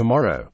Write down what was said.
tomorrow.